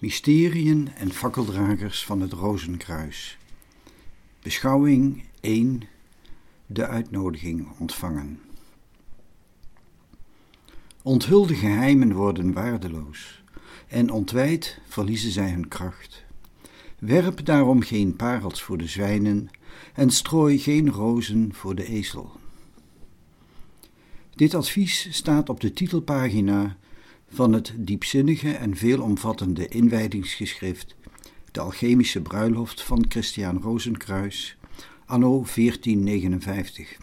Mysteriën en fakkeldragers van het Rozenkruis. Beschouwing 1. De uitnodiging ontvangen. Onthulde geheimen worden waardeloos en ontwijd verliezen zij hun kracht. Werp daarom geen parels voor de zwijnen en strooi geen rozen voor de ezel. Dit advies staat op de titelpagina van het diepzinnige en veelomvattende inwijdingsgeschrift De Alchemische Bruiloft van Christian Rozenkruis, anno 1459,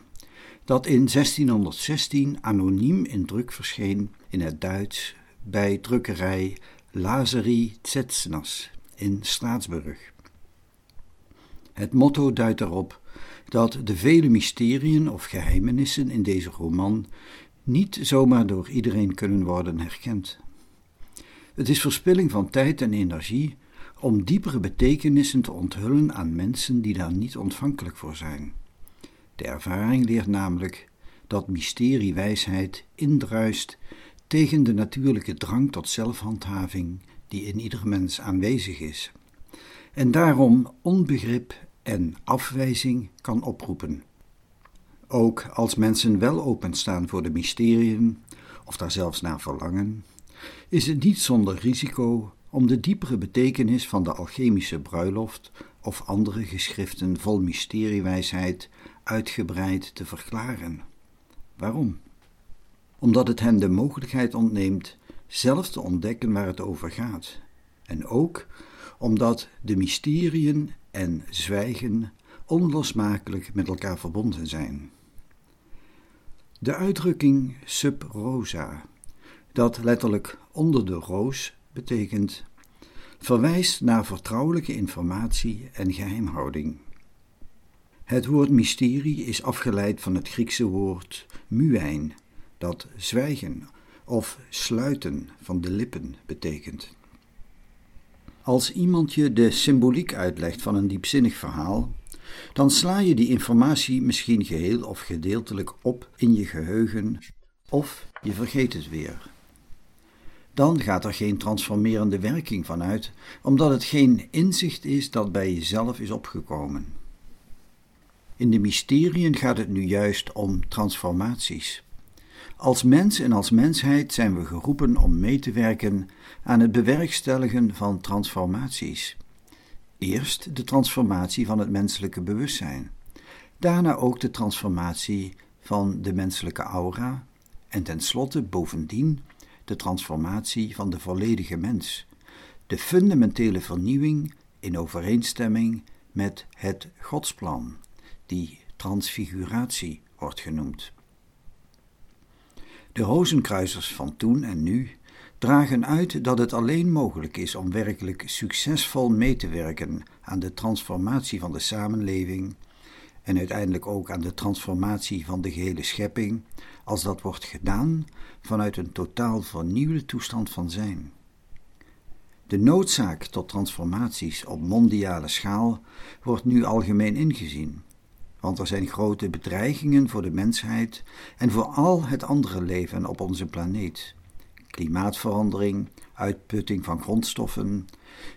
dat in 1616 anoniem in druk verscheen in het Duits bij drukkerij Lazari Tsetsnas in Straatsburg. Het motto duidt erop dat de vele mysteriën of geheimenissen in deze roman niet zomaar door iedereen kunnen worden herkend. Het is verspilling van tijd en energie om diepere betekenissen te onthullen aan mensen die daar niet ontvankelijk voor zijn. De ervaring leert namelijk dat mysteriewijsheid indruist tegen de natuurlijke drang tot zelfhandhaving die in ieder mens aanwezig is, en daarom onbegrip en afwijzing kan oproepen. Ook als mensen wel openstaan voor de mysteriën, of daar zelfs naar verlangen, is het niet zonder risico om de diepere betekenis van de alchemische bruiloft of andere geschriften vol mysteriewijsheid uitgebreid te verklaren. Waarom? Omdat het hen de mogelijkheid ontneemt zelf te ontdekken waar het over gaat, en ook omdat de mysteriën en zwijgen onlosmakelijk met elkaar verbonden zijn. De uitdrukking sub rosa, dat letterlijk onder de roos betekent, verwijst naar vertrouwelijke informatie en geheimhouding. Het woord mysterie is afgeleid van het Griekse woord muijn, dat zwijgen of sluiten van de lippen betekent. Als iemand je de symboliek uitlegt van een diepzinnig verhaal, dan sla je die informatie misschien geheel of gedeeltelijk op in je geheugen of je vergeet het weer. Dan gaat er geen transformerende werking van uit, omdat het geen inzicht is dat bij jezelf is opgekomen. In de mysteriën gaat het nu juist om transformaties. Als mens en als mensheid zijn we geroepen om mee te werken aan het bewerkstelligen van transformaties. Eerst de transformatie van het menselijke bewustzijn, daarna ook de transformatie van de menselijke aura. En tenslotte bovendien de transformatie van de volledige mens, de fundamentele vernieuwing in overeenstemming met het Godsplan, die transfiguratie wordt genoemd. De rozenkruisers van toen en nu dragen uit dat het alleen mogelijk is om werkelijk succesvol mee te werken aan de transformatie van de samenleving en uiteindelijk ook aan de transformatie van de gehele schepping, als dat wordt gedaan vanuit een totaal vernieuwde toestand van zijn. De noodzaak tot transformaties op mondiale schaal wordt nu algemeen ingezien, want er zijn grote bedreigingen voor de mensheid en voor al het andere leven op onze planeet klimaatverandering, uitputting van grondstoffen,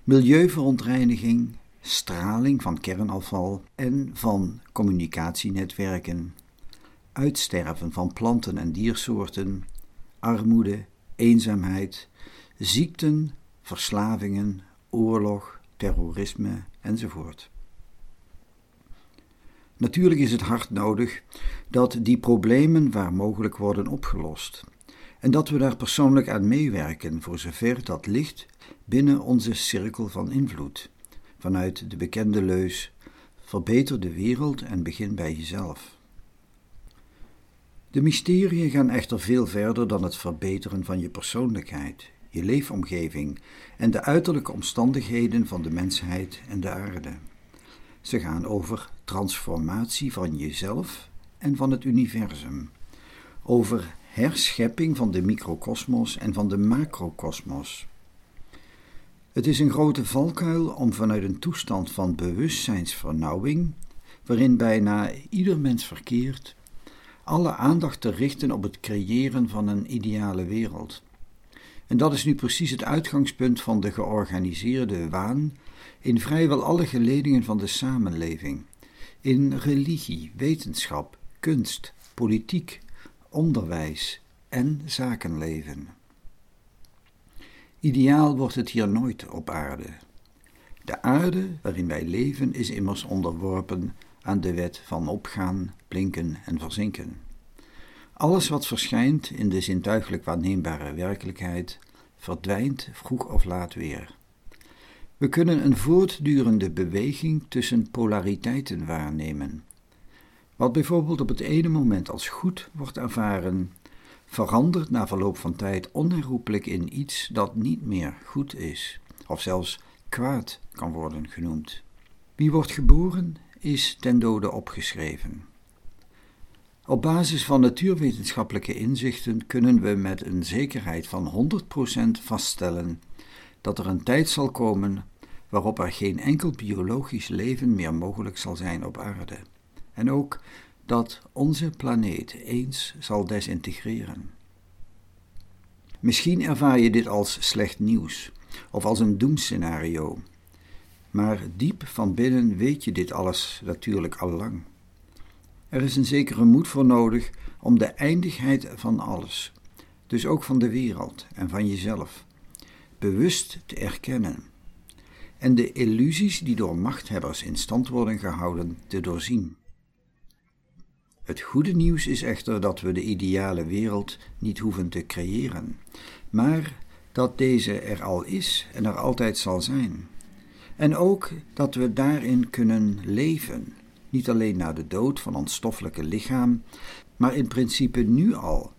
milieuverontreiniging, straling van kernafval en van communicatienetwerken, uitsterven van planten en diersoorten, armoede, eenzaamheid, ziekten, verslavingen, oorlog, terrorisme enzovoort. Natuurlijk is het hard nodig dat die problemen waar mogelijk worden opgelost en dat we daar persoonlijk aan meewerken voor zover dat ligt binnen onze cirkel van invloed, vanuit de bekende leus: verbeter de wereld en begin bij jezelf. De mysterieën gaan echter veel verder dan het verbeteren van je persoonlijkheid, je leefomgeving en de uiterlijke omstandigheden van de mensheid en de aarde. Ze gaan over transformatie van jezelf en van het universum, over herschepping van de microkosmos en van de macrokosmos. Het is een grote valkuil om vanuit een toestand van bewustzijnsvernauwing, waarin bijna ieder mens verkeert, alle aandacht te richten op het creëren van een ideale wereld. En dat is nu precies het uitgangspunt van de georganiseerde waan in vrijwel alle geledingen van de samenleving, in religie, wetenschap, kunst, politiek, onderwijs en zakenleven. Ideaal wordt het hier nooit op aarde. De aarde waarin wij leven is immers onderworpen aan de wet van opgaan, blinken en verzinken. Alles wat verschijnt in de zintuigelijk waarneembare werkelijkheid verdwijnt vroeg of laat weer. We kunnen een voortdurende beweging tussen polariteiten waarnemen. Wat bijvoorbeeld op het ene moment als goed wordt ervaren, verandert na verloop van tijd onherroepelijk in iets dat niet meer goed is, of zelfs kwaad kan worden genoemd. Wie wordt geboren, is ten dode opgeschreven. Op basis van natuurwetenschappelijke inzichten kunnen we met een zekerheid van 100% vaststellen dat er een tijd zal komen waarop er geen enkel biologisch leven meer mogelijk zal zijn op aarde. En ook dat onze planeet eens zal desintegreren. Misschien ervaar je dit als slecht nieuws of als een doemscenario, maar diep van binnen weet je dit alles natuurlijk al lang. Er is een zekere moed voor nodig om de eindigheid van alles, dus ook van de wereld en van jezelf, bewust te erkennen en de illusies die door machthebbers in stand worden gehouden te doorzien. Het goede nieuws is echter dat we de ideale wereld niet hoeven te creëren, maar dat deze er al is en er altijd zal zijn. En ook dat we daarin kunnen leven, niet alleen na de dood van ons stoffelijke lichaam, maar in principe nu al,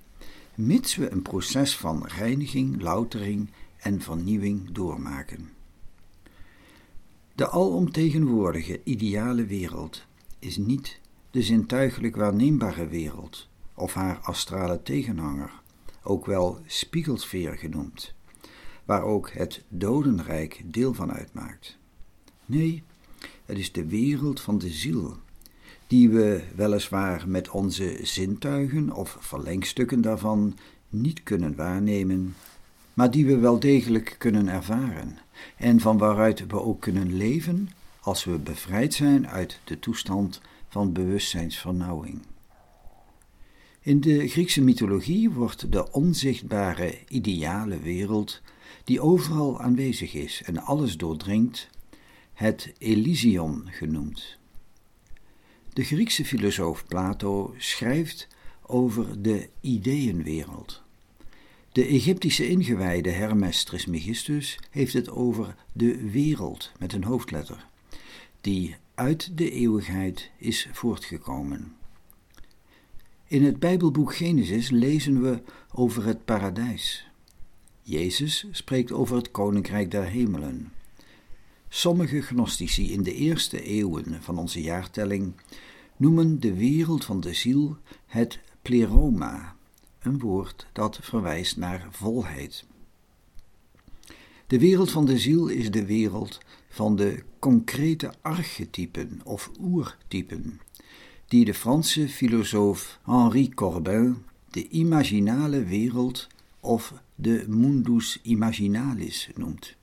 mits we een proces van reiniging, loutering en vernieuwing doormaken. De alomtegenwoordige ideale wereld is niet de zintuigelijk waarneembare wereld of haar astrale tegenhanger, ook wel spiegelsfeer genoemd, waar ook het dodenrijk deel van uitmaakt. Nee, het is de wereld van de ziel, die we weliswaar met onze zintuigen of verlengstukken daarvan niet kunnen waarnemen, maar die we wel degelijk kunnen ervaren en van waaruit we ook kunnen leven als we bevrijd zijn uit de toestand van bewustzijnsvernauwing. In de Griekse mythologie wordt de onzichtbare ideale wereld, die overal aanwezig is en alles doordringt, het Elysion genoemd. De Griekse filosoof Plato schrijft over de ideeënwereld. De Egyptische ingewijde Hermes Trismegistus heeft het over de wereld met een hoofdletter, die uit de eeuwigheid is voortgekomen. In het Bijbelboek Genesis lezen we over het paradijs. Jezus spreekt over het koninkrijk der hemelen. Sommige gnostici in de eerste eeuwen van onze jaartelling noemen de wereld van de ziel het pleroma, een woord dat verwijst naar volheid. De wereld van de ziel is de wereld van de concrete archetypen of oertypen, die de Franse filosoof Henri Corbin de imaginale wereld of de mundus imaginalis noemt.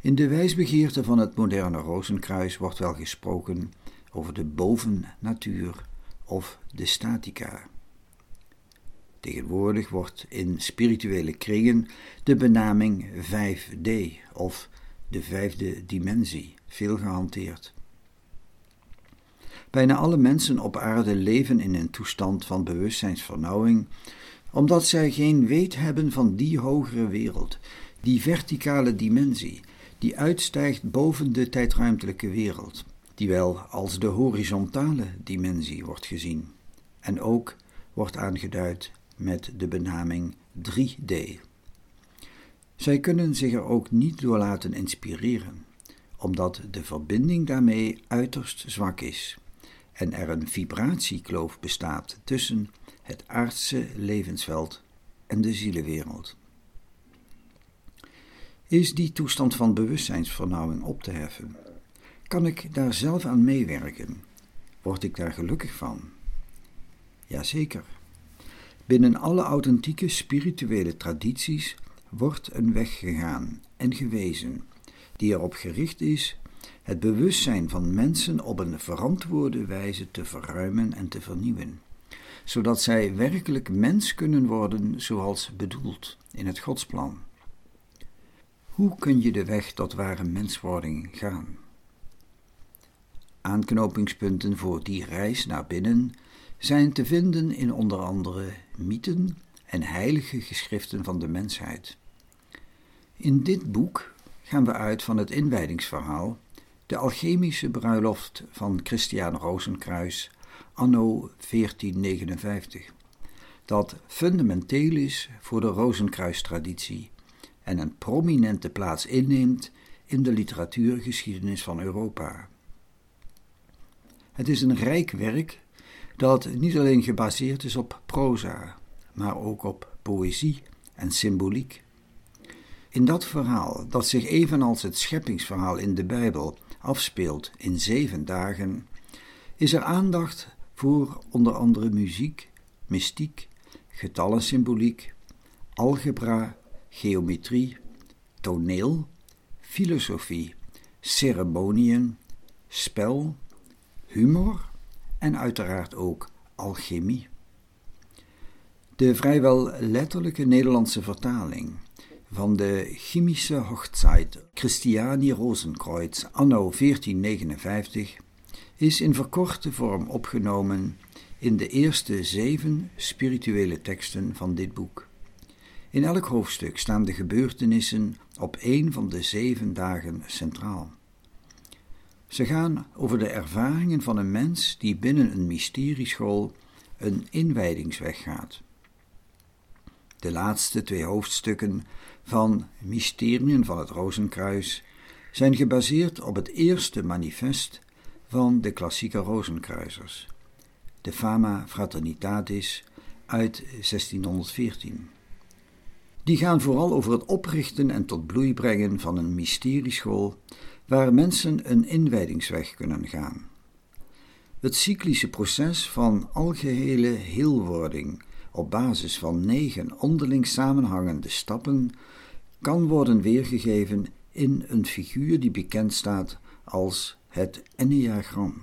In de wijsbegeerte van het moderne Rozenkruis wordt wel gesproken over de bovennatuur of de statica. Tegenwoordig wordt in spirituele kringen de benaming 5D of de vijfde dimensie veel gehanteerd. Bijna alle mensen op aarde leven in een toestand van bewustzijnsvernauwing, omdat zij geen weet hebben van die hogere wereld, die verticale dimensie, die uitstijgt boven de tijdruimtelijke wereld, die wel als de horizontale dimensie wordt gezien en ook wordt aangeduid met de benaming 3D. Zij kunnen zich er ook niet door laten inspireren, omdat de verbinding daarmee uiterst zwak is en er een vibratiekloof bestaat tussen het aardse levensveld en de zielenwereld. Is die toestand van bewustzijnsvernauwing op te heffen? Kan ik daar zelf aan meewerken? Word ik daar gelukkig van? Jazeker. Binnen alle authentieke spirituele tradities wordt een weg gegaan en gewezen die erop gericht is het bewustzijn van mensen op een verantwoorde wijze te verruimen en te vernieuwen, zodat zij werkelijk mens kunnen worden zoals bedoeld in het Godsplan. Hoe kun je de weg tot ware menswording gaan? Aanknopingspunten voor die reis naar binnen zijn te vinden in onder andere mythen en heilige geschriften van de mensheid. In dit boek gaan we uit van het inwijdingsverhaal, de alchemische bruiloft van Christiaan Rozenkruis, anno 1459, dat fundamenteel is voor de Rozenkruis-traditie en een prominente plaats inneemt in de literatuurgeschiedenis van Europa. Het is een rijk werk dat niet alleen gebaseerd is op proza, maar ook op poëzie en symboliek. In dat verhaal, dat zich evenals het scheppingsverhaal in de Bijbel afspeelt in zeven dagen, is er aandacht voor onder andere muziek, mystiek, getallensymboliek, algebra, geometrie, toneel, filosofie, ceremoniën, spel, humor en uiteraard ook alchemie. De vrijwel letterlijke Nederlandse vertaling van de chemische Hochzeit Christiani Rosenkreuz anno 1459 is in verkorte vorm opgenomen in de eerste zeven spirituele teksten van dit boek. In elk hoofdstuk staan de gebeurtenissen op een van de zeven dagen centraal. Ze gaan over de ervaringen van een mens die binnen een mysterieschool een inwijdingsweg gaat. De laatste twee hoofdstukken van Mysteriën van het Rozenkruis zijn gebaseerd op het eerste manifest van de klassieke Rozenkruisers, de Fama Fraternitatis uit 1614. Die gaan vooral over het oprichten en tot bloei brengen van een mysterieschool waar mensen een inwijdingsweg kunnen gaan. Het cyclische proces van algehele heelwording op basis van negen onderling samenhangende stappen kan worden weergegeven in een figuur die bekend staat als het enneagram.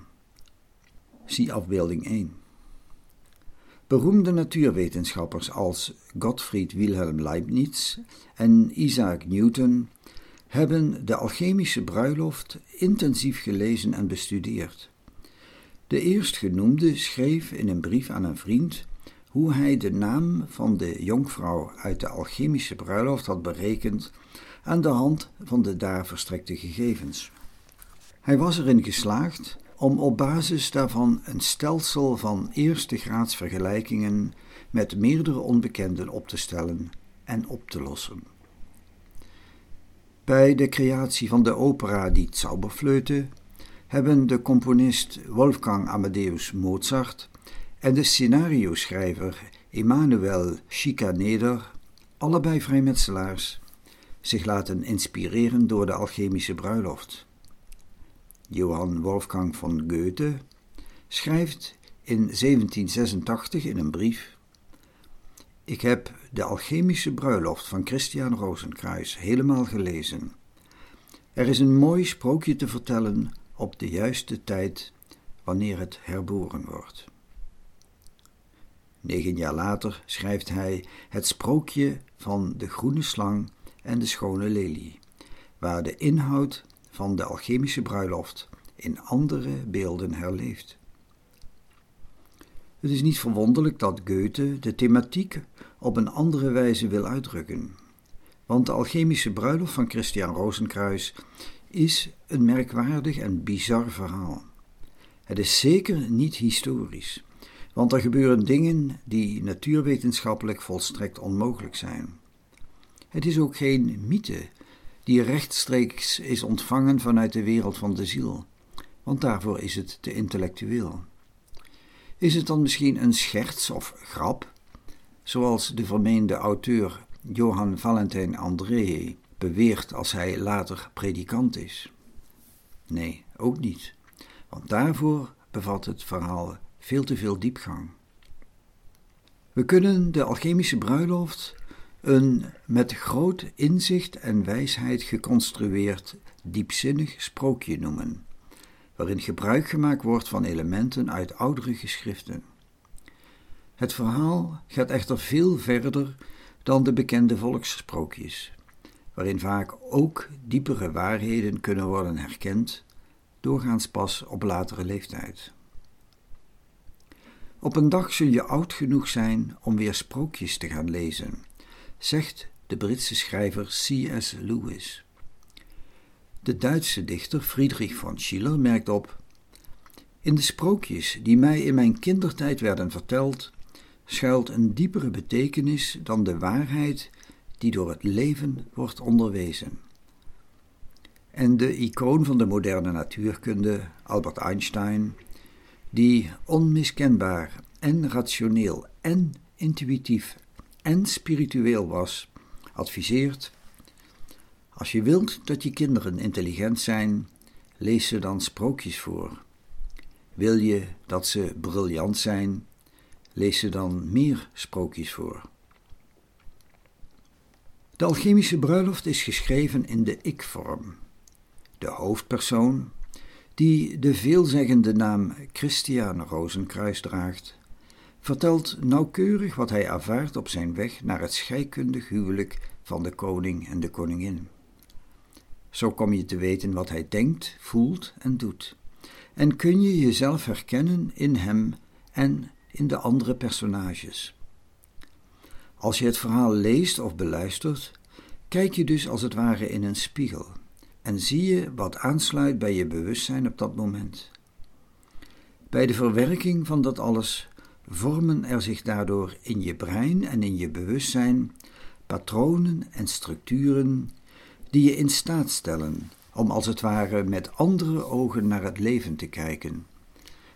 Zie afbeelding 1. Beroemde natuurwetenschappers als Gottfried Wilhelm Leibniz en Isaac Newton hebben de alchemische bruiloft intensief gelezen en bestudeerd. De eerstgenoemde schreef in een brief aan een vriend hoe hij de naam van de jonkvrouw uit de alchemische bruiloft had berekend aan de hand van de daar verstrekte gegevens. Hij was erin geslaagd om op basis daarvan een stelsel van eerste graads vergelijkingen met meerdere onbekenden op te stellen en op te lossen. Bij de creatie van de opera Die Zauberflöte hebben de componist Wolfgang Amadeus Mozart en de scenario-schrijver Emanuel Schikaneder, allebei vrijmetselaars, zich laten inspireren door de alchemische bruiloft. Johann Wolfgang von Goethe schrijft in 1786 in een brief: Ik heb de alchemische bruiloft van Christian Rosenkruis helemaal gelezen. Er is een mooi sprookje te vertellen op de juiste tijd wanneer het herboren wordt. Negen jaar later schrijft hij het sprookje van de groene slang en de schone lelie, waar de inhoud van de alchemische bruiloft in andere beelden herleeft. Het is niet verwonderlijk dat Goethe de thematiek op een andere wijze wil uitdrukken, want de alchemische bruiloft van Christian Rosenkruis is een merkwaardig en bizar verhaal. Het is zeker niet historisch, want er gebeuren dingen die natuurwetenschappelijk volstrekt onmogelijk zijn. Het is ook geen mythe die rechtstreeks is ontvangen vanuit de wereld van de ziel, want daarvoor is het te intellectueel. Is het dan misschien een scherts of grap, zoals de vermeende auteur Johann Valentin André beweert als hij later predikant is? Nee, ook niet, want daarvoor bevat het verhaal veel te veel diepgang. We kunnen de alchemische bruiloft een met groot inzicht en wijsheid geconstrueerd diepzinnig sprookje noemen, waarin gebruik gemaakt wordt van elementen uit oudere geschriften. Het verhaal gaat echter veel verder dan de bekende volkssprookjes, waarin vaak ook diepere waarheden kunnen worden herkend, doorgaans pas op latere leeftijd. Op een dag zul je oud genoeg zijn om weer sprookjes te gaan lezen, zegt de Britse schrijver C.S. Lewis. De Duitse dichter Friedrich von Schiller merkt op: In de sprookjes die mij in mijn kindertijd werden verteld, schuilt een diepere betekenis dan de waarheid die door het leven wordt onderwezen. En de icoon van de moderne natuurkunde, Albert Einstein, die onmiskenbaar en rationeel en intuïtief en spiritueel was, adviseert: Als je wilt dat je kinderen intelligent zijn, lees ze dan sprookjes voor. Wil je dat ze briljant zijn, lees ze dan meer sprookjes voor. De alchemische bruiloft is geschreven in de ik-vorm. De hoofdpersoon, die de veelzeggende naam Christian Rozenkruis draagt, vertelt nauwkeurig wat hij ervaart op zijn weg naar het scheikundig huwelijk van de koning en de koningin. Zo kom je te weten wat hij denkt, voelt en doet, en kun je jezelf herkennen in hem en in de andere personages. Als je het verhaal leest of beluistert, kijk je dus als het ware in een spiegel en zie je wat aansluit bij je bewustzijn op dat moment. Bij de verwerking van dat alles vormen er zich daardoor in je brein en in je bewustzijn patronen en structuren die je in staat stellen om als het ware met andere ogen naar het leven te kijken,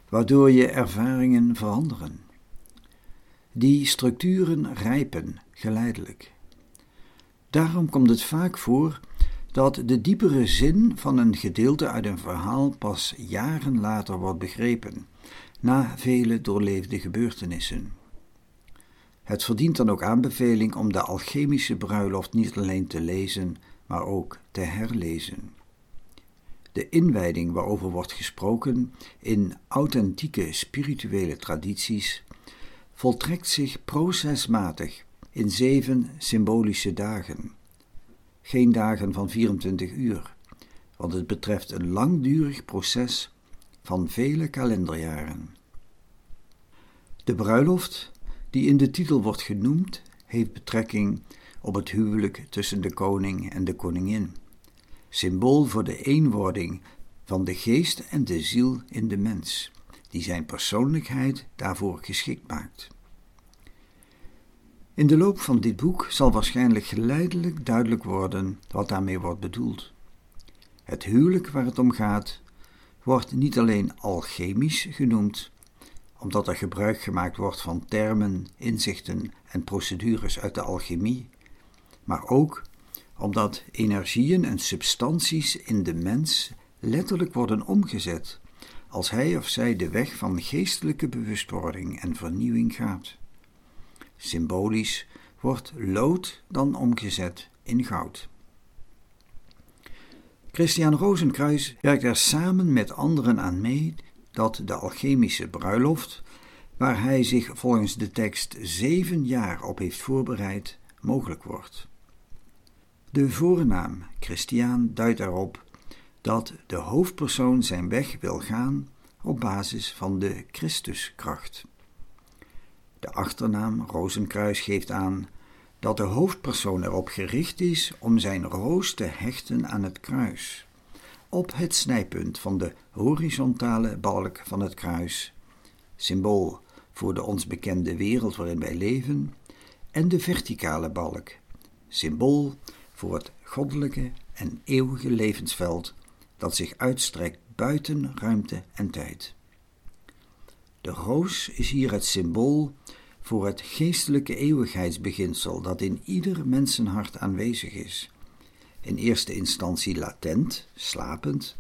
waardoor je ervaringen veranderen. Die structuren rijpen geleidelijk. Daarom komt het vaak voor dat de diepere zin van een gedeelte uit een verhaal pas jaren later wordt begrepen, na vele doorleefde gebeurtenissen. Het verdient dan ook aanbeveling om de alchemische bruiloft niet alleen te lezen, maar ook te herlezen. De inwijding waarover wordt gesproken in authentieke spirituele tradities voltrekt zich procesmatig in zeven symbolische dagen. Geen dagen van 24 uur, want het betreft een langdurig proces van vele kalenderjaren. De bruiloft, die in de titel wordt genoemd, heeft betrekking op het huwelijk tussen de koning en de koningin, symbool voor de eenwording van de geest en de ziel in de mens, die zijn persoonlijkheid daarvoor geschikt maakt. In de loop van dit boek zal waarschijnlijk geleidelijk duidelijk worden wat daarmee wordt bedoeld. Het huwelijk waar het om gaat, wordt niet alleen alchemisch genoemd, omdat er gebruik gemaakt wordt van termen, inzichten en procedures uit de alchemie, maar ook omdat energieën en substanties in de mens letterlijk worden omgezet als hij of zij de weg van geestelijke bewustwording en vernieuwing gaat. Symbolisch wordt lood dan omgezet in goud. Christian Rozenkruis werkt er samen met anderen aan mee dat de alchemische bruiloft, waar hij zich volgens de tekst zeven jaar op heeft voorbereid, mogelijk wordt. De voornaam Christian duidt erop dat de hoofdpersoon zijn weg wil gaan op basis van de Christuskracht. De achternaam Rozenkruis geeft aan dat de hoofdpersoon erop gericht is om zijn roos te hechten aan het kruis, op het snijpunt van de horizontale balk van het kruis, symbool voor de ons bekende wereld waarin wij leven, en de verticale balk, symbool voor het goddelijke en eeuwige levensveld dat zich uitstrekt buiten ruimte en tijd. De roos is hier het symbool voor het geestelijke eeuwigheidsbeginsel dat in ieder mensenhart aanwezig is. In eerste instantie latent, slapend,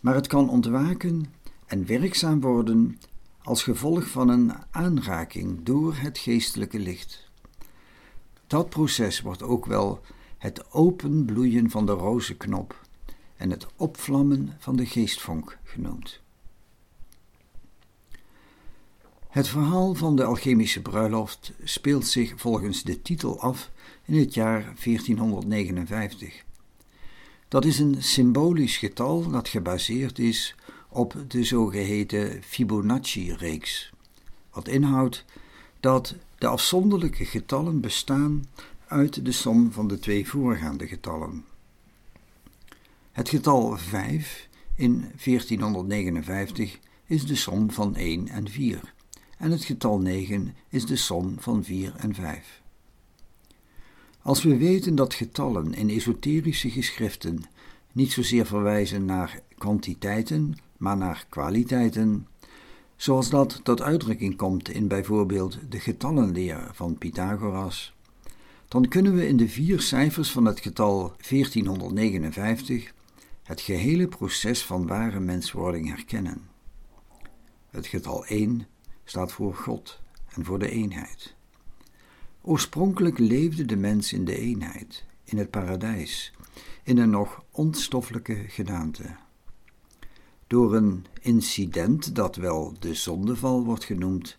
maar het kan ontwaken en werkzaam worden als gevolg van een aanraking door het geestelijke licht. Dat proces wordt ook wel het openbloeien van de rozenknop en het opvlammen van de geestvonk genoemd. Het verhaal van de alchemische bruiloft speelt zich volgens de titel af in het jaar 1459. Dat is een symbolisch getal dat gebaseerd is op de zogeheten Fibonacci-reeks, wat inhoudt dat de afzonderlijke getallen bestaan uit de som van de twee voorgaande getallen. Het getal 5 in 1459 is de som van 1 en 4 en het getal 9 is de som van 4 en 5. Als we weten dat getallen in esoterische geschriften niet zozeer verwijzen naar kwantiteiten, maar naar kwaliteiten, zoals dat tot uitdrukking komt in bijvoorbeeld de getallenleer van Pythagoras, dan kunnen we in de vier cijfers van het getal 1459 het gehele proces van ware menswording herkennen. Het getal 1 staat voor God en voor de eenheid. Oorspronkelijk leefde de mens in de eenheid, in het paradijs, in een nog onstoffelijke gedaante. Door een incident dat wel de zondeval wordt genoemd,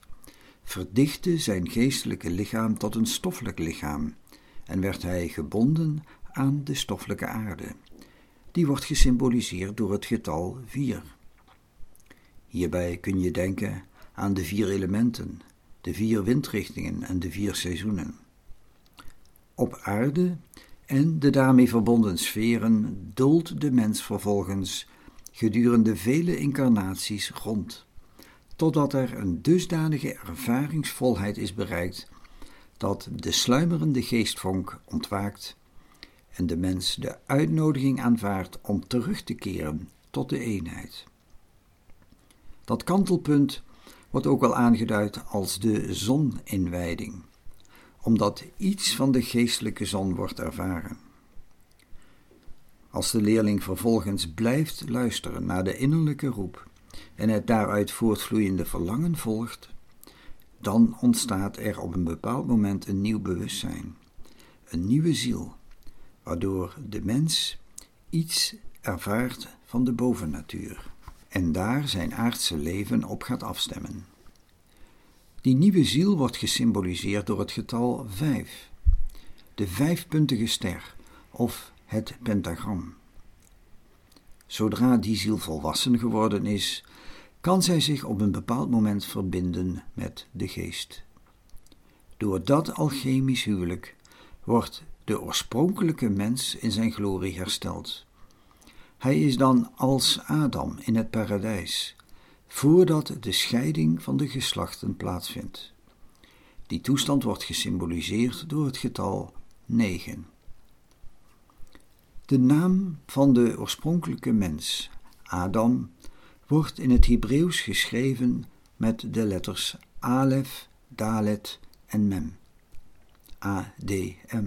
verdichtte zijn geestelijke lichaam tot een stoffelijk lichaam en werd hij gebonden aan de stoffelijke aarde. Die wordt gesymboliseerd door het getal 4. Hierbij kun je denken aan de vier elementen, de vier windrichtingen en de vier seizoenen. Op aarde en de daarmee verbonden sferen dolt de mens vervolgens gedurende vele incarnaties rond, totdat er een dusdanige ervaringsvolheid is bereikt dat de sluimerende geestvonk ontwaakt en de mens de uitnodiging aanvaardt om terug te keren tot de eenheid. Dat kantelpunt wordt ook wel aangeduid als de zoninwijding, omdat iets van de geestelijke zon wordt ervaren. Als de leerling vervolgens blijft luisteren naar de innerlijke roep en het daaruit voortvloeiende verlangen volgt, dan ontstaat er op een bepaald moment een nieuw bewustzijn, een nieuwe ziel, waardoor de mens iets ervaart van de bovennatuur en daar zijn aardse leven op gaat afstemmen. Die nieuwe ziel wordt gesymboliseerd door het getal 5, de vijfpuntige ster of het pentagram. Zodra die ziel volwassen geworden is, kan zij zich op een bepaald moment verbinden met de geest. Door dat alchemisch huwelijk wordt de oorspronkelijke mens in zijn glorie hersteld. Hij is dan als Adam in het paradijs, voordat de scheiding van de geslachten plaatsvindt. Die toestand wordt gesymboliseerd door het getal 9. De naam van de oorspronkelijke mens, Adam, wordt in het Hebreeuws geschreven met de letters Alef, Dalet en Mem. A-D-M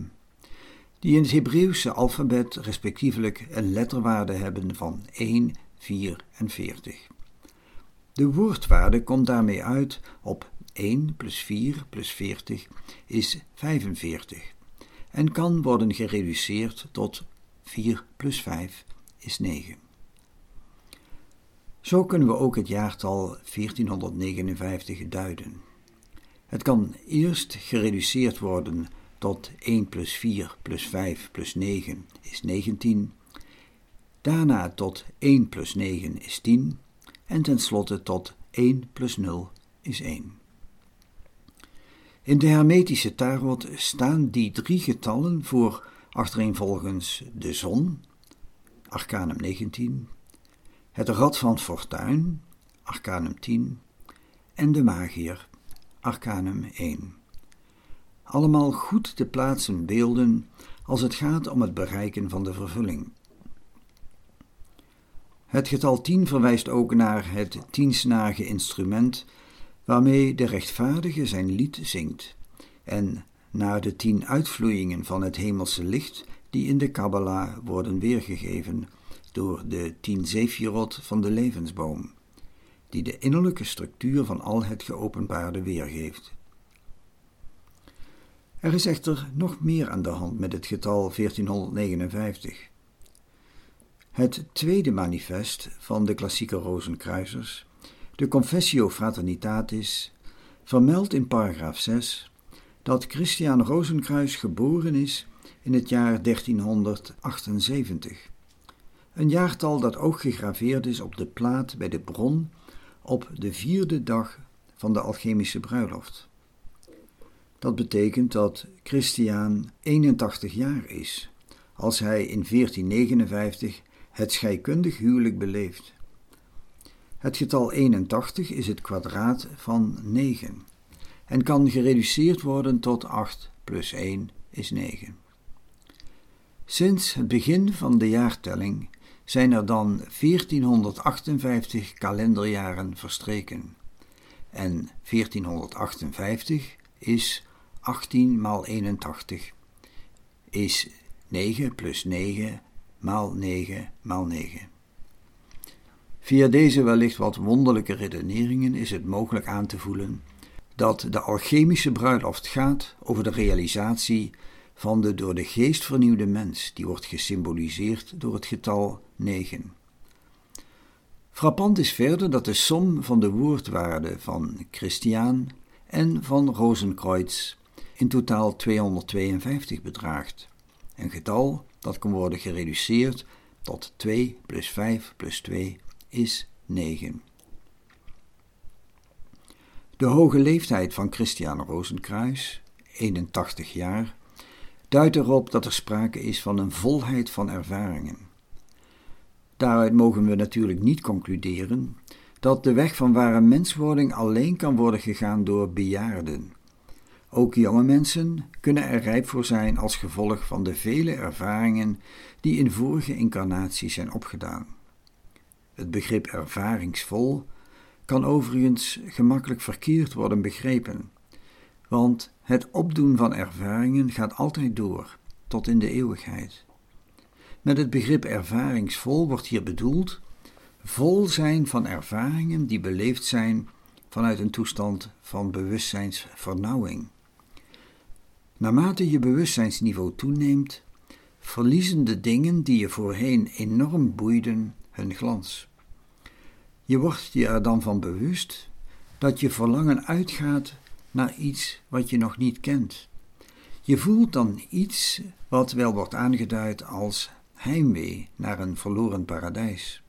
die in het Hebreeuwse alfabet respectievelijk een letterwaarde hebben van 1, 4 en 40. De woordwaarde komt daarmee uit op 1 plus 4 plus 40 is 45 en kan worden gereduceerd tot 4 plus 5 is 9. Zo kunnen we ook het jaartal 1459 duiden. Het kan eerst gereduceerd worden tot 1 plus 4 plus 5 plus 9 is 19, daarna tot 1 plus 9 is 10 en tenslotte tot 1 plus 0 is 1. In de hermetische tarot staan die drie getallen voor achtereenvolgens de zon, arcanum 19, het rad van fortuin, arcanum 10, en de magier, arcanum 1 allemaal goed te plaatsen beelden als het gaat om het bereiken van de vervulling. Het getal 10 verwijst ook naar het tiensnarige instrument waarmee de rechtvaardige zijn lied zingt, en naar de tien uitvloeien van het hemelse licht die in de Kabbalah worden weergegeven door de tien zefirot van de levensboom, die de innerlijke structuur van al het geopenbaarde weergeeft. Er is echter nog meer aan de hand met het getal 1459. Het tweede manifest van de klassieke Rozenkruisers, de Confessio Fraternitatis, vermeldt in paragraaf 6 dat Christian Rozenkruis geboren is in het jaar 1378. Een jaartal dat ook gegraveerd is op de plaat bij de bron op de vierde dag van de alchemische bruiloft. Dat betekent dat Christian 81 jaar is, als hij in 1459 het scheikundig huwelijk beleeft. Het getal 81 is het kwadraat van 9 en kan gereduceerd worden tot 8 plus 1 is 9. Sinds het begin van de jaartelling zijn er dan 1458 kalenderjaren verstreken. En 1458 is 18 maal 81 is 9 plus 9 maal 9 maal 9. Via deze wellicht wat wonderlijke redeneringen is het mogelijk aan te voelen dat de alchemische bruiloft gaat over de realisatie van de door de geest vernieuwde mens, die wordt gesymboliseerd door het getal 9. Frappant is verder dat de som van de woordwaarden van Christiaan en van Rozenkreuz in totaal 252 bedraagt, een getal dat kan worden gereduceerd tot 2 plus 5 plus 2 is 9. De hoge leeftijd van Christian Rozenkruis, 81 jaar, duidt erop dat er sprake is van een volheid van ervaringen. Daaruit mogen we natuurlijk niet concluderen dat de weg van ware menswording alleen kan worden gegaan door bejaarden. Ook jonge mensen kunnen er rijp voor zijn als gevolg van de vele ervaringen die in vorige incarnaties zijn opgedaan. Het begrip ervaringsvol kan overigens gemakkelijk verkeerd worden begrepen, want het opdoen van ervaringen gaat altijd door, tot in de eeuwigheid. Met het begrip ervaringsvol wordt hier bedoeld vol zijn van ervaringen die beleefd zijn vanuit een toestand van bewustzijnsvernauwing. Naarmate je bewustzijnsniveau toeneemt, verliezen de dingen die je voorheen enorm boeiden hun glans. Je wordt je er dan van bewust dat je verlangen uitgaat naar iets wat je nog niet kent. Je voelt dan iets wat wel wordt aangeduid als heimwee naar een verloren paradijs.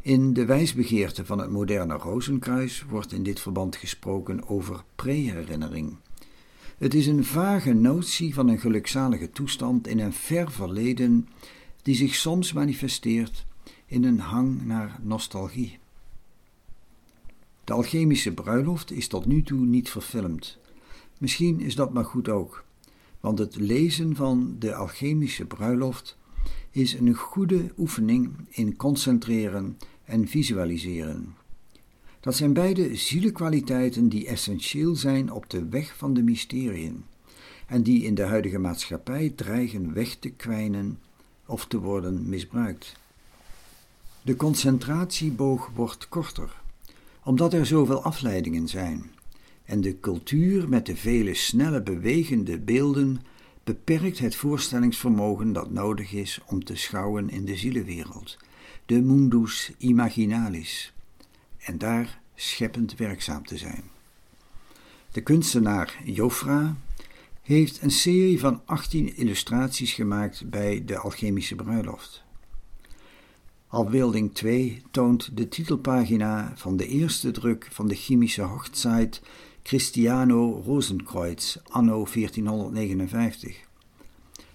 In de wijsbegeerte van het moderne Rozenkruis wordt in dit verband gesproken over preherinnering. Het is een vage notie van een gelukzalige toestand in een ver verleden die zich soms manifesteert in een hang naar nostalgie. De alchemische bruiloft is tot nu toe niet verfilmd. Misschien is dat maar goed ook, want het lezen van de alchemische bruiloft is een goede oefening in concentreren en visualiseren. Dat zijn beide zielekwaliteiten die essentieel zijn op de weg van de mysteriën en die in de huidige maatschappij dreigen weg te kwijnen of te worden misbruikt. De concentratieboog wordt korter, omdat er zoveel afleidingen zijn, en de cultuur met de vele snelle bewegende beelden beperkt het voorstellingsvermogen dat nodig is om te schouwen in de zielenwereld, de mundus imaginalis, en daar scheppend werkzaam te zijn. De kunstenaar Jofra heeft een serie van 18 illustraties gemaakt bij de alchemische bruiloft. Afbeelding 2 toont de titelpagina van de eerste druk van de chemische Hochzeit Christiano Rosenkreuz anno 1459.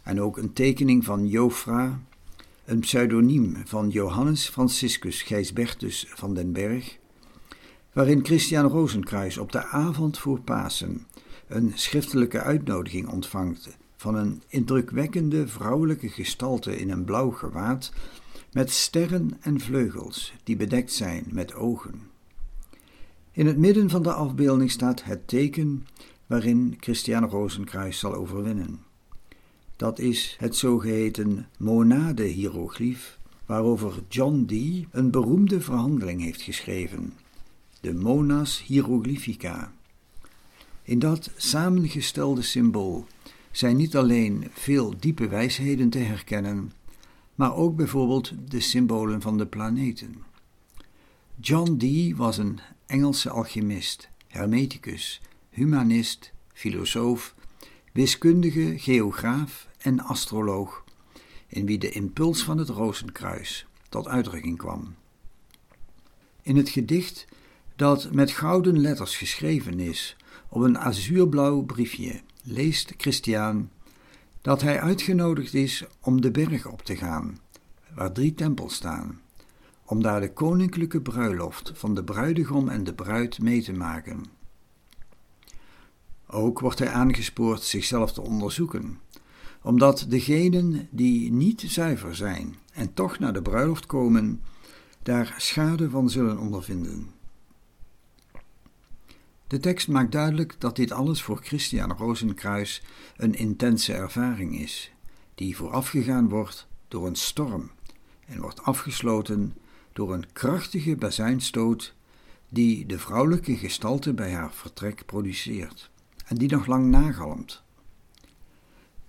En ook een tekening van Jofra, een pseudoniem van Johannes Franciscus Gijsbertus van den Berg, waarin Christian Rozenkruis op de avond voor Pasen een schriftelijke uitnodiging ontvangt van een indrukwekkende vrouwelijke gestalte in een blauw gewaad met sterren en vleugels die bedekt zijn met ogen. In het midden van de afbeelding staat het teken waarin Christian Rozenkruis zal overwinnen. Dat is het zogeheten monade-hieroglyf, waarover John Dee een beroemde verhandeling heeft geschreven, de Monas Hieroglyphica. In dat samengestelde symbool zijn niet alleen veel diepe wijsheden te herkennen, maar ook bijvoorbeeld de symbolen van de planeten. John Dee was een Engelse alchemist, hermeticus, humanist, filosoof, wiskundige, geograaf en astroloog, in wie de impuls van het Rozenkruis tot uitdrukking kwam. In het gedicht dat met gouden letters geschreven is op een azuurblauw briefje, leest Christiaan dat hij uitgenodigd is om de berg op te gaan, waar drie tempels staan, om daar de koninklijke bruiloft van de bruidegom en de bruid mee te maken. Ook wordt hij aangespoord zichzelf te onderzoeken, omdat degenen die niet zuiver zijn en toch naar de bruiloft komen, daar schade van zullen ondervinden. De tekst maakt duidelijk dat dit alles voor Christian Rozenkruis een intense ervaring is, die voorafgegaan wordt door een storm en wordt afgesloten door een krachtige bazuinstoot die de vrouwelijke gestalte bij haar vertrek produceert en die nog lang nagalmt.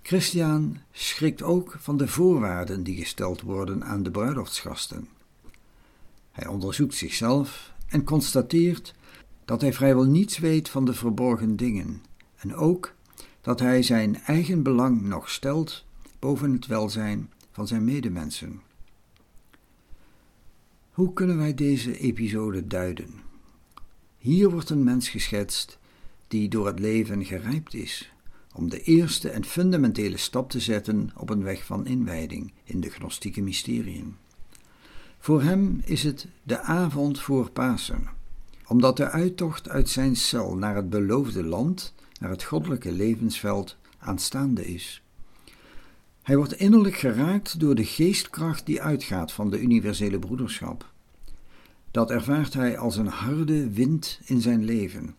Christian schrikt ook van de voorwaarden die gesteld worden aan de bruiloftsgasten. Hij onderzoekt zichzelf en constateert dat hij vrijwel niets weet van de verborgen dingen en ook dat hij zijn eigen belang nog stelt boven het welzijn van zijn medemensen. Hoe kunnen wij deze episode duiden? Hier wordt een mens geschetst die door het leven gerijpt is om de eerste en fundamentele stap te zetten op een weg van inwijding in de gnostieke mysteriën. Voor hem is het de avond voor Pasen, omdat de uittocht uit zijn cel naar het beloofde land, naar het goddelijke levensveld, aanstaande is. Hij wordt innerlijk geraakt door de geestkracht die uitgaat van de universele broederschap. Dat ervaart hij als een harde wind in zijn leven,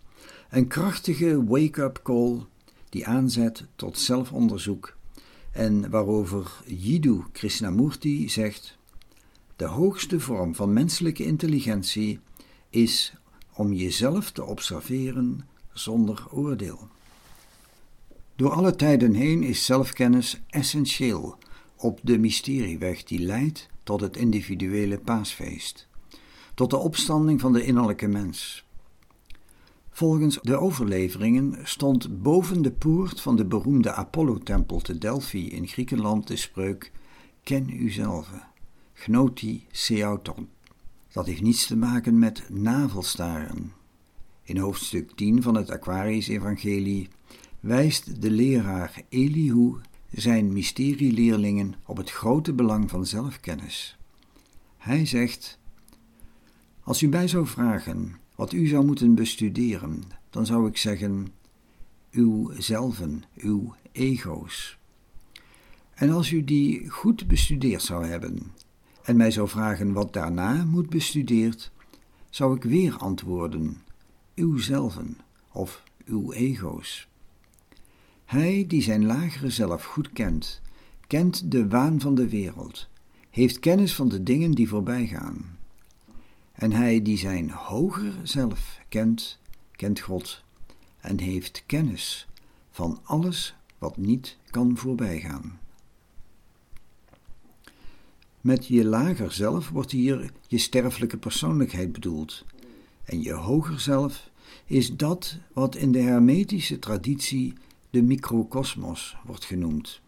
een krachtige wake-up call die aanzet tot zelfonderzoek en waarover Jiddu Krishnamurti zegt: De hoogste vorm van menselijke intelligentie is om jezelf te observeren zonder oordeel. Door alle tijden heen is zelfkennis essentieel op de mysterieweg die leidt tot het individuele paasfeest, tot de opstanding van de innerlijke mens. Volgens de overleveringen stond boven de poort van de beroemde Apollo-tempel te Delphi in Griekenland de spreuk: Ken uzelf, gnoti seauton. Dat heeft niets te maken met navelstaren. In hoofdstuk 10 van het Aquarius-evangelie wijst de leraar Elihu zijn mysterieleerlingen op het grote belang van zelfkennis. Hij zegt: Als u mij zou vragen wat u zou moeten bestuderen, dan zou ik zeggen: uw zelven, uw ego's. En als u die goed bestudeerd zou hebben en mij zou vragen wat daarna moet bestudeerd, zou ik weer antwoorden: uw zelven of uw ego's. Hij die zijn lagere zelf goed kent, kent de waan van de wereld, heeft kennis van de dingen die voorbij gaan. En hij die zijn hoger zelf kent, kent God en heeft kennis van alles wat niet kan voorbijgaan. Met je lager zelf wordt hier je sterfelijke persoonlijkheid bedoeld, en je hoger zelf is dat wat in de hermetische traditie de microcosmos wordt genoemd.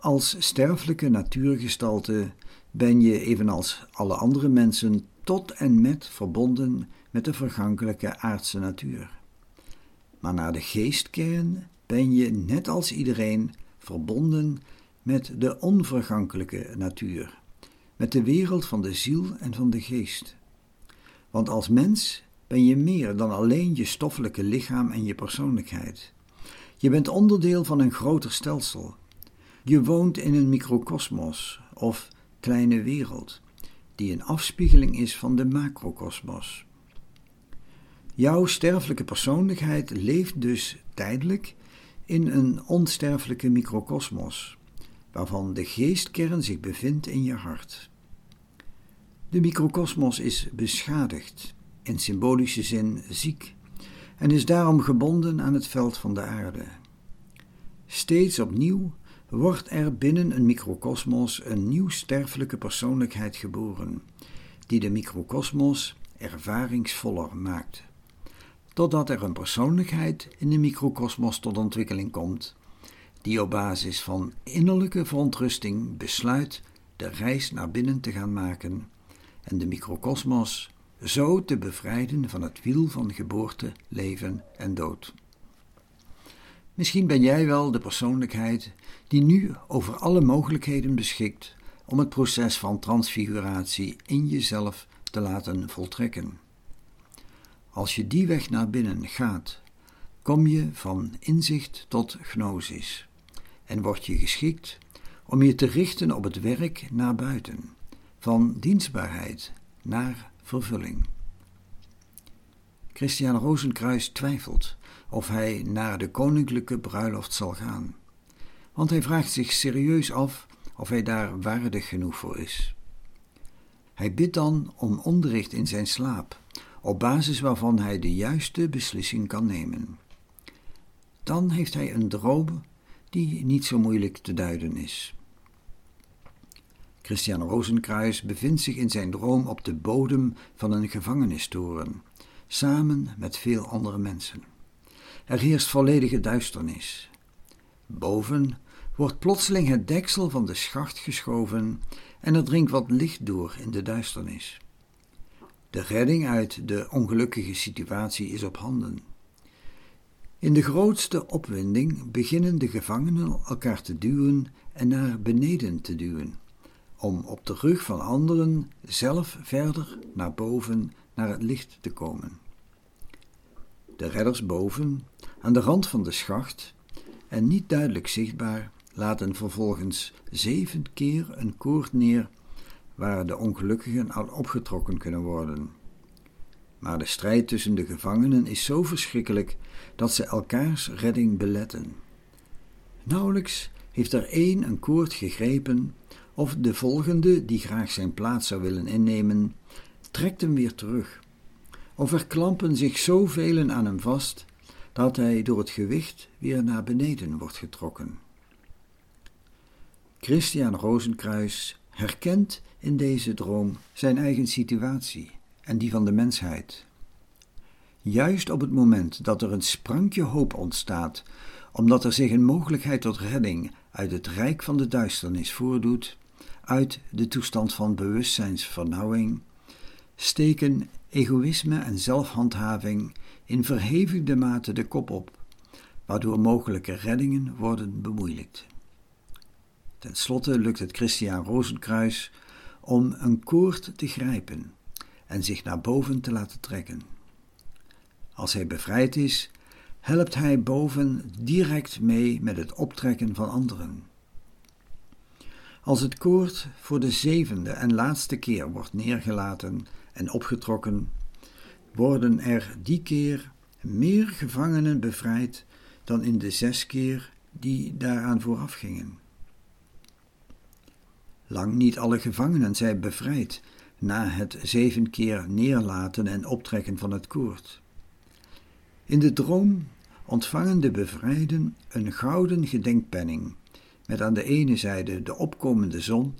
Als sterfelijke natuurgestalte ben je, evenals alle andere mensen, tot en met verbonden met de vergankelijke aardse natuur. Maar naar de geestkern ben je, net als iedereen, verbonden met de onvergankelijke natuur, met de wereld van de ziel en van de geest. Want als mens ben je meer dan alleen je stoffelijke lichaam en je persoonlijkheid. Je bent onderdeel van een groter stelsel. Je woont in een microcosmos of kleine wereld, die een afspiegeling is van de macrokosmos. Jouw sterfelijke persoonlijkheid leeft dus tijdelijk in een onsterfelijke microcosmos, waarvan de geestkern zich bevindt in je hart. De microcosmos is beschadigd, in symbolische zin ziek, en is daarom gebonden aan het veld van de aarde. Steeds opnieuw wordt er binnen een microcosmos een nieuw sterfelijke persoonlijkheid geboren, die de microcosmos ervaringsvoller maakt, totdat er een persoonlijkheid in de microcosmos tot ontwikkeling komt, die op basis van innerlijke verontrusting besluit de reis naar binnen te gaan maken en de microcosmos zo te bevrijden van het wiel van geboorte, leven en dood. Misschien ben jij wel de persoonlijkheid die nu over alle mogelijkheden beschikt om het proces van transfiguratie in jezelf te laten voltrekken. Als je die weg naar binnen gaat, kom je van inzicht tot gnosis en word je geschikt om je te richten op het werk naar buiten, van dienstbaarheid naar vervulling. Christian Rozenkruis twijfelt of hij naar de koninklijke bruiloft zal gaan, want hij vraagt zich serieus af of hij daar waardig genoeg voor is. Hij bidt dan om onderricht in zijn slaap, op basis waarvan hij de juiste beslissing kan nemen. Dan heeft hij een droom die niet zo moeilijk te duiden is. Christian Rozenkruis bevindt zich in zijn droom op de bodem van een gevangenistoren, samen met veel andere mensen. Er heerst volledige duisternis. Boven wordt plotseling het deksel van de schacht geschoven en er dringt wat licht door in de duisternis. De redding uit de ongelukkige situatie is op handen. In de grootste opwinding beginnen de gevangenen elkaar te duwen en naar beneden te duwen, om op de rug van anderen zelf verder naar boven naar het licht te komen. De redders boven, aan de rand van de schacht en niet duidelijk zichtbaar, laten vervolgens zeven keer een koord neer waar de ongelukkigen al opgetrokken kunnen worden. Maar de strijd tussen de gevangenen is zo verschrikkelijk dat ze elkaars redding beletten. Nauwelijks heeft er één een koord gegrepen, of de volgende, die graag zijn plaats zou willen innemen, trekt hem weer terug. Of er klampen zich zoveel aan hem vast dat hij door het gewicht weer naar beneden wordt getrokken. Christian Rozenkruis herkent in deze droom zijn eigen situatie en die van de mensheid. Juist op het moment dat er een sprankje hoop ontstaat, omdat er zich een mogelijkheid tot redding uit het rijk van de duisternis voordoet, uit de toestand van bewustzijnsvernauwing, steken egoïsme en zelfhandhaving in verhevigde mate de kop op, waardoor mogelijke reddingen worden bemoeilijkt. Ten slotte lukt het Christian Rozenkruis om een koord te grijpen en zich naar boven te laten trekken. Als hij bevrijd is, helpt hij boven direct mee met het optrekken van anderen. Als het koord voor de zevende en laatste keer wordt neergelaten en opgetrokken, worden er die keer meer gevangenen bevrijd dan in de zes keer die daaraan vooraf gingen. Lang niet alle gevangenen zijn bevrijd na het zeven keer neerlaten en optrekken van het koord. In de droom ontvangen de bevrijden een gouden gedenkpenning, met aan de ene zijde de opkomende zon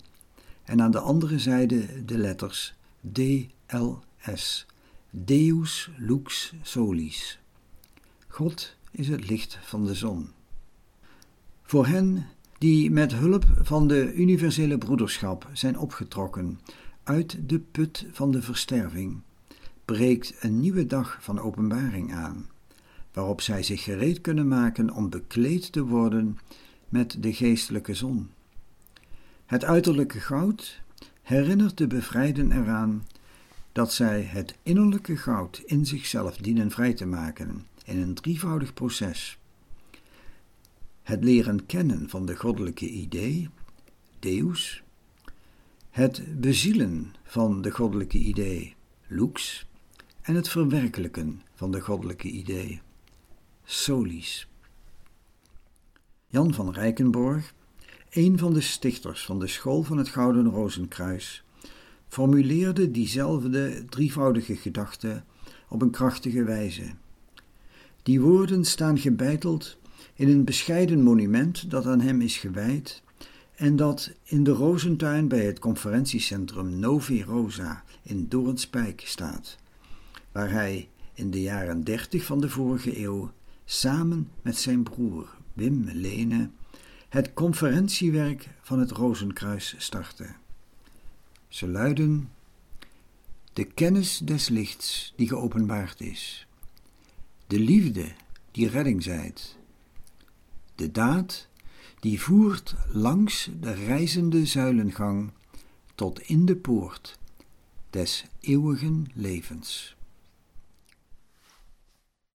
en aan de andere zijde de letters DLS, Deus Lux Solis. God is het licht van de zon. Voor hen die met hulp van de universele broederschap zijn opgetrokken uit de put van de versterving, breekt een nieuwe dag van openbaring aan, waarop zij zich gereed kunnen maken om bekleed te worden met de geestelijke zon. Het uiterlijke goud herinnert de bevrijden eraan dat zij het innerlijke goud in zichzelf dienen vrij te maken in een drievoudig proces. Het leren kennen van de goddelijke idee, Deus, het bezielen van de goddelijke idee, Lux, en het verwerkelijken van de goddelijke idee, Solis. Jan van Rijkenborg, een van de stichters van de School van het Gouden Rozenkruis, formuleerde diezelfde drievoudige gedachte op een krachtige wijze. Die woorden staan gebeiteld in een bescheiden monument dat aan hem is gewijd en dat in de Rozentuin bij het conferentiecentrum Novi Rosa in Doornspijk staat, waar hij in de jaren dertig van de vorige eeuw samen met zijn broer Wim Lene het conferentiewerk van het Rozenkruis startte. Ze luiden: De kennis des lichts die geopenbaard is, de liefde die redding zijt, de daad die voert langs de reizende zuilengang tot in de poort des eeuwigen levens.